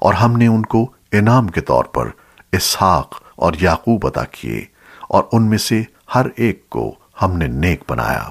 اور ہم نے ان کو انعام کے طور پر اسحاق اور یعقوب عطا کیے اور ان میں سے ہر ایک کو ہم نے نیک بنایا۔